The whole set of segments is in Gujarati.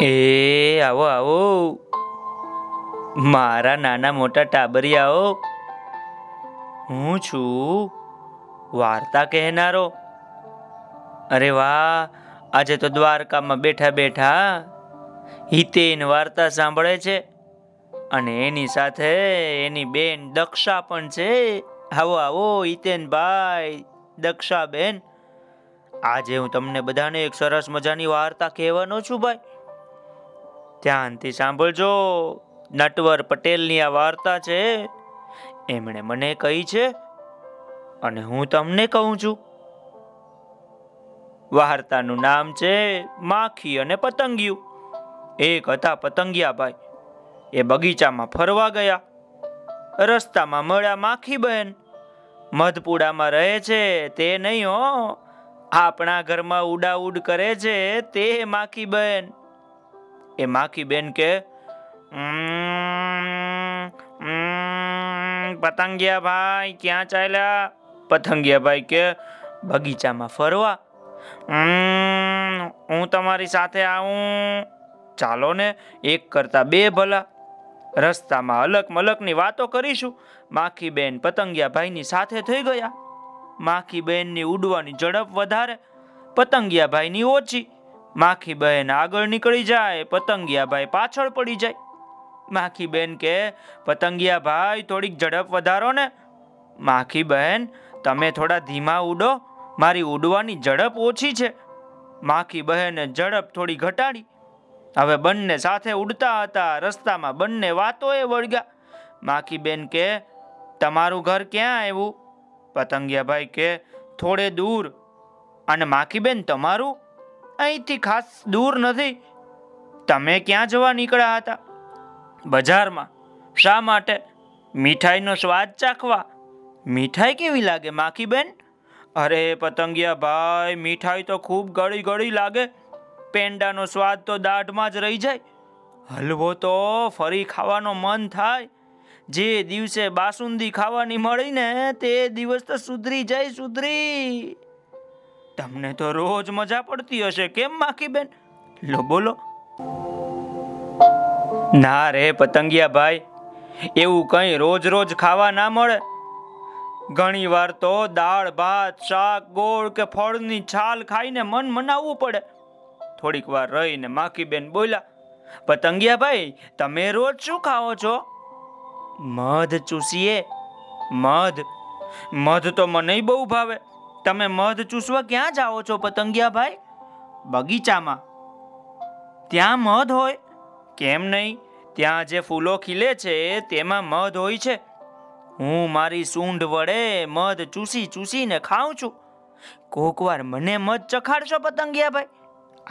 એ, આવો આવો. મારા નાના મોટા ટાબરિયાઓ, હું છું વાર્તા કહેનારો. અરે વાહ, આજે તો દ્વારકામાં બેઠા બેઠા હિતેન વાર્તા સાંભળે છે. અને એની સાથે એની બેન દક્ષા પણ છે. આવો આવો, હિતેનભાઈ, દક્ષાબેન. આજે હું તમને બધાને એક સરસ મજાની વાર્તા કહેવાનો છું ભાઈ. ધ્યાનથી સાંભળજો. નટવર પટેલની આ વાર્તા છે, એમણે મને કહી છે અને હું તમને કહું છું. વાર્તાનું નામ છે માખી અને પતંગિયું. એક હતા પતંગિયા ભાઈ એ બગીચામાં ફરવા ગયા. રસ્તામાં મળ્યા માખી બહેન મધપુડામાં રહે છે તે નહીં હો, આપણા ઘરમાં ઉડાઉડ કરે છે તે માખી બહેન એ માખી બેન કે "ઉમ, ઉમ, પતંગિયા ભાઈ ક્યાં ચાલ્યા? પતંગિયા ભાઈ કે બગીચામાં ફરવા. હું તમારી સાથે આવું. ચાલો ને એક કરતા બે ભલા. રસ્તામાં અલક મલકની વાતો કરીશું. માખી બેન પતંગિયા ભાઈની સાથે થઈ ગયા. માખી બહેનની ઉડવાની ઝડપ વધારે પતંગિયા ભાઈની ઓછી. માખી બહેન આગળ નીકળી જાય પતંગિયા ભાઈ પાછળ પડી જાય. માખી બેન કે પતંગિયા ભાઈ થોડીક ઝડપ વધારો ને. માખી બહેન તમે થોડા ધીમા ઉડો, મારી ઉડવાની ઝડપ ઓછી છે. માખી બહેને ઝડપ થોડી ઘટાડી. હવે બંને સાથે ઉડતા હતા, રસ્તામાં બંને વાતોએ વળગ્યા. માખી બેન કે, તમારું ઘર ક્યાં આવ્યું? પતંગિયાભાઈ કે, થોડે દૂર. અને માખી બેન તમારું? અહીંથી ખાસ દૂર નથી. તમે ક્યાં જવા નીકળ્યા હતા? બજારમાં. શા માટે? મીઠાઈનો સ્વાદ ચાખવા. મીઠાઈ કેવી લાગે માખી બેન અરે, પતંગિયા ભાઈ, મીઠાઈ તો ખૂબ ગળી ગળી લાગે. પેંડાનો સ્વાદ તો દાઢમાં જ રહી જાય. હલવો તો ફરી ખાવાનો મન થાય. જે દિવસે બાસુંદી ખાવાની મળી ને, તે દિવસ તો સુધરી જાય, સુધરી. તમને તો રોજ મજા પડતી હશે. કેમ માખી બેન? લો, બોલો. ના રે પતંગિયા ભાઈ, એવું કઈ રોજ રોજ ખાવા ના મળે. ઘણી વાર તો દાળ, ભાત, શાક, ગોળ કે ફળની છાલ ખાઈને મન મનાવવું પડે. થોડીક વાર રહીને માખી બેન બોલ્યા, પતંગિયા ભાઈ, તમે રોજ શું ખાઓ છો? મધ ચૂસીએ. મધ? મધ તો મને બહુ ભાવે. તમે મધ ચૂસવા ક્યાં જાઓ છો પતંગિયા ભાઈ બગીચામાં. ત્યાં મધ હોય? કેમ નહીં? ત્યાં જે ફૂલો ખીલે છે, તેમાં મધ હોય છે. હું મારી સૂંઢ વડે મધ ચૂસી ચૂસીને ખાઉં છું. કોકવાર મને મધ ચખાડશો પતંગિયા ભાઈ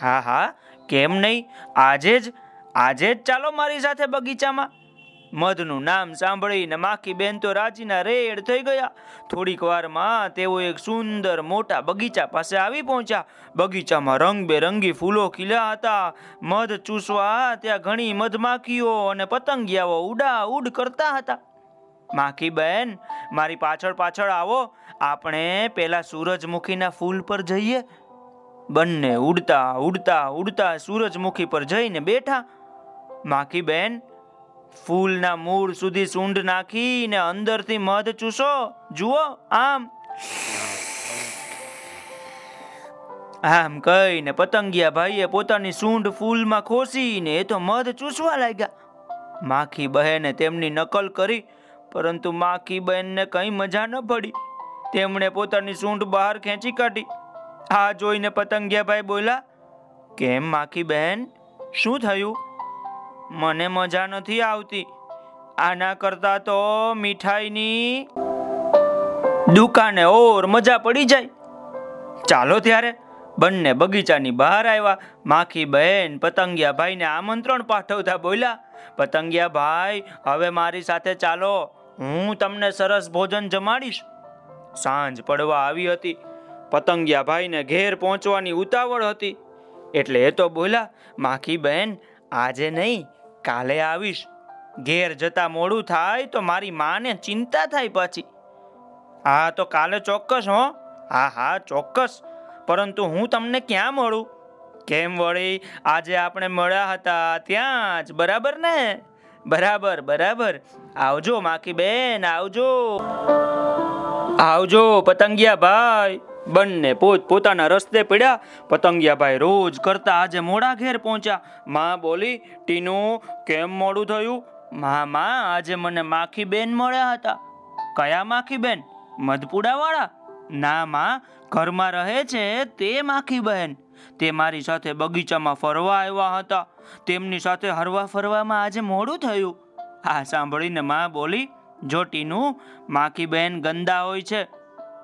હા હા કેમ નહીં? આજે જ આજે જ ચાલો મારી સાથે બગીચામાં. મધનું નામ સાંભળીને માખી બેન તો રાજીના રેડ થઈ ગયા. થોડીક વારમાં તેઓ એક સુંદર મોટા બગીચા પાસે આવી પહોંચ્યા. બગીચામાં રંગબેરંગી ફૂલો ખીલ્યા હતા. મધ ચૂસવા ત્યાં ઘણી મધમાખીઓ અને પતંગિયાઓ ઉડા ઉડ કરતા હતા. માખી બેન મારી પાછળ પાછળ આવો. આપણે પેલા સૂરજમુખીના ફૂલ પર જઈએ. બંને ઉડતા ઉડતા ઉડતા સૂરજમુખી પર જઈને બેઠા. માખી બેન ફૂલના મૂળ સુધી સૂંઢ નાખીને અંદરથી મધ ચૂસો. જુઓ, આમ. આમ કહીને પતંગિયા ભાઈએ પોતાની સૂંઢ ફૂલમાં ખોસીને એ તો મધ ચૂસવા લાગ્યા. માખી બહેને તેમની નકલ કરી, પરંતુ માખી બહેનને કંઈ મજા ન પડી. તેમણે પોતાની સૂંઢ બહાર ખેંચી કાઢી. આ જોઈને પતંગિયા ભાઈ બોલ્યા, કેમ માખી બહેન? શું થયું? મને મજા નથી આવતી. આના કરતા તો મીઠાઈની દુકાને ઓર મજા પડી જાય. ચાલો ત્યારે બંને બગીચાની બહાર આવ્યા. માખી બહેન પતંગિયા ભાઈને આમંત્રણ પાઠવતા બોલ્યા પતંગિયા ભાઈ હવે મારી સાથે ચાલો. હું તમને સરસ ભોજન જમાડીશ. સાંજ પડવા આવી હતી. પતંગિયા ભાઈને ઘેર પહોંચવાની ઉતાવળ હતી. એટલે એ તો બોલ્યા, માખી બહેન આજે નહીં, કાલે આવીશ. ઘેર જતા મોડું થાય તો મારી માને ચિંતા થાય પછી. હા, તો કાલે ચોક્કસ હો. હા હા, ચોક્કસ. પરંતુ હું તમને ક્યાં મળું? કેમ વળી? આજે આપણે મળ્યા હતા ત્યાં જ, બરાબર ને? બરાબર બરાબર. આવજો, માખી બેન, આવજો. આવજો પતંગિયા ભાઈ બંને પોત પોતાના રસ્તે પડ્યા. પતંગિયાભાઈ રોજ કરતા આજે મોડા ઘેર પહોંચ્યા. માં બોલી, ટીનુ, કેમ મોડું થયું? માં માં, આજે મને માખી બેન મળ્યા હતા. કયા માખી બેન મધપુડા વાળા ના, માં, ઘરમાં રહે છે તે માખી બહેન તે મારી સાથે બગીચામાં ફરવા આવ્યા હતા. તેમની સાથે હરવા ફરવામાં આજે મોડું થયું. આ સાંભળીને માં બોલી, જો ટીનું માખી બહેન ગંદા હોય છે.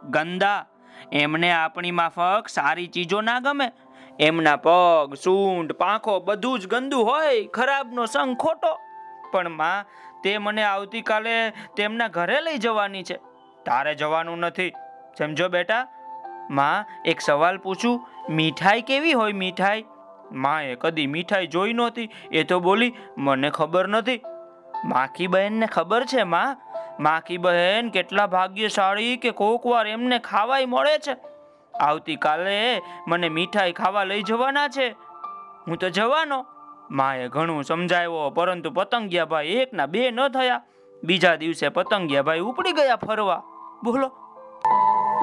ગંદા? એમને આપણી માફક સારી ચીજો ના ગમે. એમના પગ, સૂંઢ, પાંખો બધું જ ગંદુ હોય, ખરાબનો સંગ ખોટો. પણ માં, તે મને આવતીકાલે તેમના ઘરે લઈ જવાની છે. તારે જવાનું નથી. સમજો બેટા. માં, એક સવાલ પૂછું. મીઠાઈ કેવી હોય મીઠાઈ? માએ કદી મીઠાઈ જોઈ નહોતી. એ તો બોલી, મને ખબર નથી. માખી બહેનને ખબર છે, માં? માખી બહેન, કેટલા ભાગ્યશાળી કે કોક વાર એમને ખાવાય મળે છે. આવતીકાલે મને મીઠાઈ ખાવા લઈ જવાના છે. હું તો જવાનો. માએ ઘણું સમજાવ્યો, પરંતુ પતંગિયાભાઈ એકના બે ન થયા. બીજા દિવસે પતંગિયાભાઈ ઉપડી ગયા ફરવા. બોલો.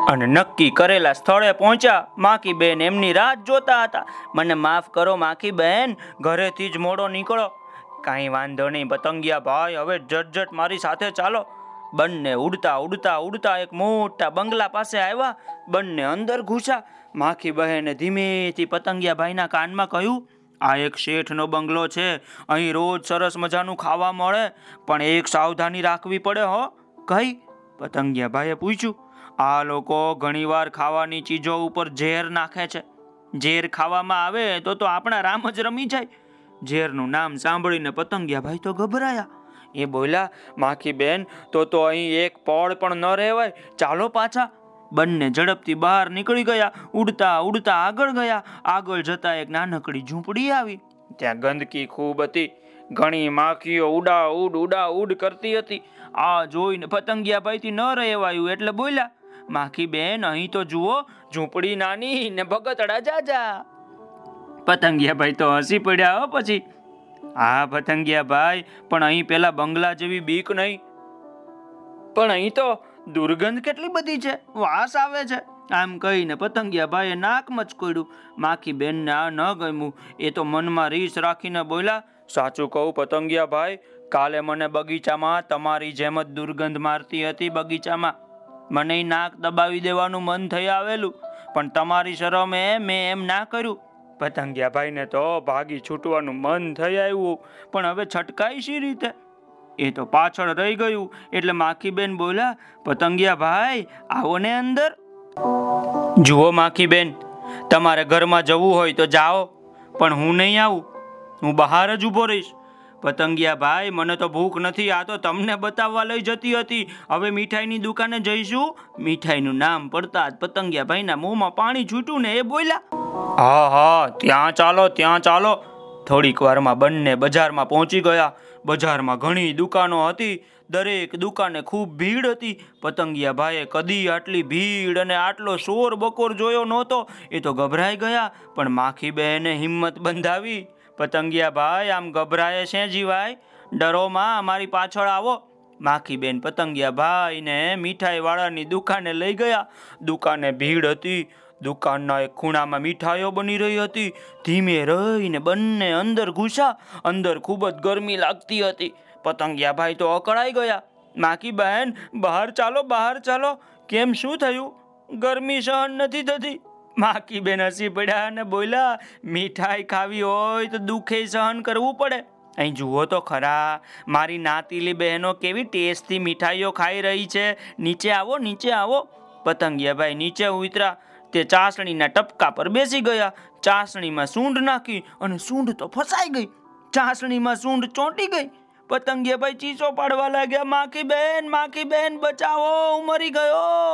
અને નક્કી કરેલા સ્થળે પહોંચ્યા. માખી બેન એમની રાહ જોતા હતા. મને માફ કરો માખી બેન, ઘરેથી જ મોડો નીકળો. કાંઈ વાંધો નહીં પતંગિયા ભાઈ હવે જટજટ મારી સાથે ચાલો. બંને ઉડતા ઉડતા ઉડતા એક મોટા બંગલા પાસે આવ્યા. બંને અંદર ઘૂસ્યા. માખી બહેને ધીમેથી પતંગિયા ભાઈના કાનમાં કહ્યું, આ એક શેઠનો બંગલો છે. અહીં રોજ સરસ મજાનું ખાવા મળે, પણ એક સાવધાની રાખવી પડે હો. કઈ પતંગિયા ભાઈએ પૂછ્યું, આ લોકો ઘણીવાર ખાવાની ચીજો ઉપર ઝેર નાખે છે. ઝેર ખાવામાં આવે તો તો આપણા રામ જ રમી જાય. ઝેરનું નામ સાંભળીને પતંગિયા ભાઈ તો ગભરાયા. એ બોલ્યા, માખી બેન, તો તો અહીં એક પળ પણ ન રહેવાય. ચાલો પાછા. બંને ઝડપથી બહાર નીકળી ગયા, ઉડતા ઉડતા આગળ ગયા. આગળ જતા એક નાનકડી ઝૂંપડી આવી ત્યાં ગંદકી ખૂબ હતી. ઘણી માખીઓ ઉડા, ઉડ ઉડા, ઉડ કરતી હતી. આ જોઈને પતંગિયા ભાઈથી ન રહેવાયું એટલે બોલ્યા, માખી બેન, અહીં તો જુઓ, ઝૂંપડી નાની ને ભગતડા જાજા. પતંગિયા ભાઈ તો હસી પડ્યા, હો, પછી હા પતંગિયા ભાઈ, પણ અહીં પેલા બંગલા જેવી બીક નહીં. પણ અહીં તો દુર્ગંધ કેટલી બધી છે, વાસ આવે છે. આમ કહીને પતંગિયા ભાઈએ નાક મચકોડ્યું માખી બેનને આ ન ગમ્યું. એ તો મનમાં રીસ રાખીને બોલ્યા, સાચું કહું પતંગિયા ભાઈ, કાલે મને બગીચામાં તમારી જેમ જ દુર્ગંધ મારતી હતી બગીચામાં. મને નાક દબાવી દેવાનું મન થઈ આવેલું. પણ તમારી શરમે મેં એમ ના કર્યું. પતંગિયા ભાઈને તો ભાગી છૂટવાનું મન થઈ આવ્યું. પણ હવે છટકાય શી રીતે? એ તો પાછળ રહી ગયું. એટલે માખીબેન બોલ્યા, પતંગિયા ભાઈ, આવો ને અંદર. જુઓ માખીબેન, તમારે ઘરમાં જવું હોય તો જાઓ, પણ હું નહીં આવું. હું બહાર જ ઊભો રહીશ. પતંગિયા ભાઈ મને તો ભૂખ નથી, આ તો તમને બતાવવા લઈ જતી હતી. હવે મીઠાઈની દુકાને જઈશું. મીઠાઈનું નામ પડતા જ પતંગિયા ભાઈના મોંમાં પાણી છૂટ્યું ને એ બોલ્યા, હા હા, ત્યાં ચાલો ત્યાં ચાલો. થોડીક વારમાં બંને બજારમાં પહોંચી ગયા. બજારમાં ઘણી દુકાનો હતી. દરેક દુકાને ખૂબ ભીડ હતી. પતંગિયા ભાઈએ કદી આટલી ભીડ અને આટલો શોર બકોર જોયો નહોતો. એ તો ગભરાઈ ગયા, પણ માખી બહેને હિંમત બંધાવી પતંગિયા ભાઈ, આમ ગભરાય છે જીવાય. ડરોમાં અમારી પાછળ આવો. માખી બેન પતંગિયા ભાઈને મીઠાઈ વાળાની દુકાને લઈ ગયા. દુકાને ભીડ હતી. દુકાનના એક ખૂણામાં મીઠાઈઓ બની રહી હતી. ધીમે રહીને બંને અંદર ઘૂસ્યા. અંદર ખૂબ જ ગરમી લાગતી હતી. પતંગિયા ભાઈ તો અકળાઈ ગયા. માકી બહેન બહાર ચાલો બહાર ચાલો. કેમ શું થયું? ગરમી સહન નથી થતી. માકી બેન હસી પડ્યા અને બોલ્યા, મીઠાઈ ખાવી હોય તો દુખે સહન કરવું પડે. અહીં જુઓ તો ખરા, મારી નાતીલી બહેનો કેવી ટેસ્ટથી મીઠાઈઓ ખાઈ રહી છે. નીચે આવો નીચે આવો. પતંગિયા ભાઈ નીચે ઉતરા તે ચાસણીના ટપકા પર બેસી ગયા. ચાસણીમાં સૂંઢ નાખી અને સૂંઢ તો ફસાઈ ગઈ. ચાસણીમાં સૂંઢ ચોંટી ગઈ. પતંગિયાભાઈ ચીસો પાડવા લાગ્યા માખી બેન માખી બેન બચાવો હું મરી ગયો.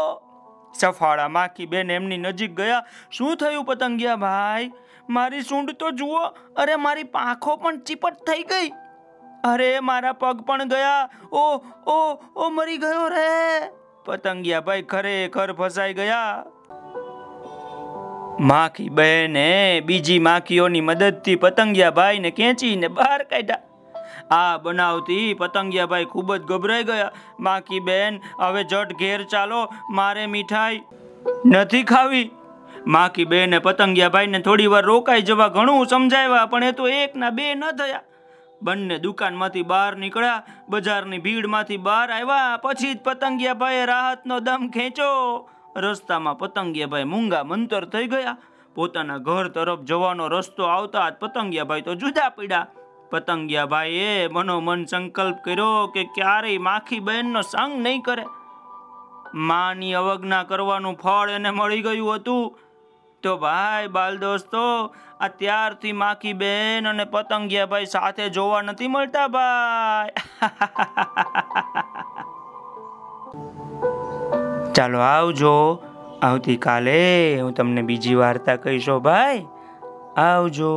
સફાળા માખી બેન એમની નજીક ગયા. શું થયું પતંગિયા ભાઈ? મારી સૂંઢ તો જુઓ, અરે મારી પાંખો પણ ચીપટ થઈ ગઈ. અરે મારા પગ પણ ગયા. ઓ ઓ ઓ, મરી ગયો રે. પતંગિયા ભાઈ ખરેખર ફસાઈ ગયા. માખી બહેને બીજી માખીઓની મદદથી પતંગિયાભાઈને ખેંચીને બહાર કાઢ્યા. આ બનાવતી પતંગિયાભાઈ ખૂબ જ ગભરાઈ ગયા. માખી બેન, હવે જટ ઘેર ચાલો, મારે મીઠાઈ નથી ખાવી. માખી બેને પતંગિયાભાઈને થોડી વાર રોકાઈ જવા ઘણું સમજાવ્યા, પણ એ તો એકના બે ન થયા. બંને દુકાનમાંથી બહાર નીકળ્યા, બજારની ભીડમાંથી બહાર આવ્યા, પછી જ પતંગિયાભાઈએ રાહતનો દમ ખેંચો રસ્તામાં પતંગિયાભાઈ મૂંગા મંતર થઈ ગયા. પોતાના ઘર તરફ જવાનો રસ્તો આવતા જ પતંગિયાભાઈ તો જુદા પડ્યા પતંગિયાભાઈએ મનોમન સંકલ્પ કર્યો કે ક્યારેય માખી બહેનનો સંગ નહીં કરે. માની અવજ્ઞા કરવાનું ફળ એને મળી ગયું હતું. તો ભાઈ, બાલ દોસ્તો, આ ત્યારથી માખી બેન અને પતંગિયા ભાઈ સાથે જોવા નથી મળતા ભાઈ. ચાલો આવજો. આવતીકાલે હું તમને બીજી વાર્તા કહીશો ભાઈ. આવજો.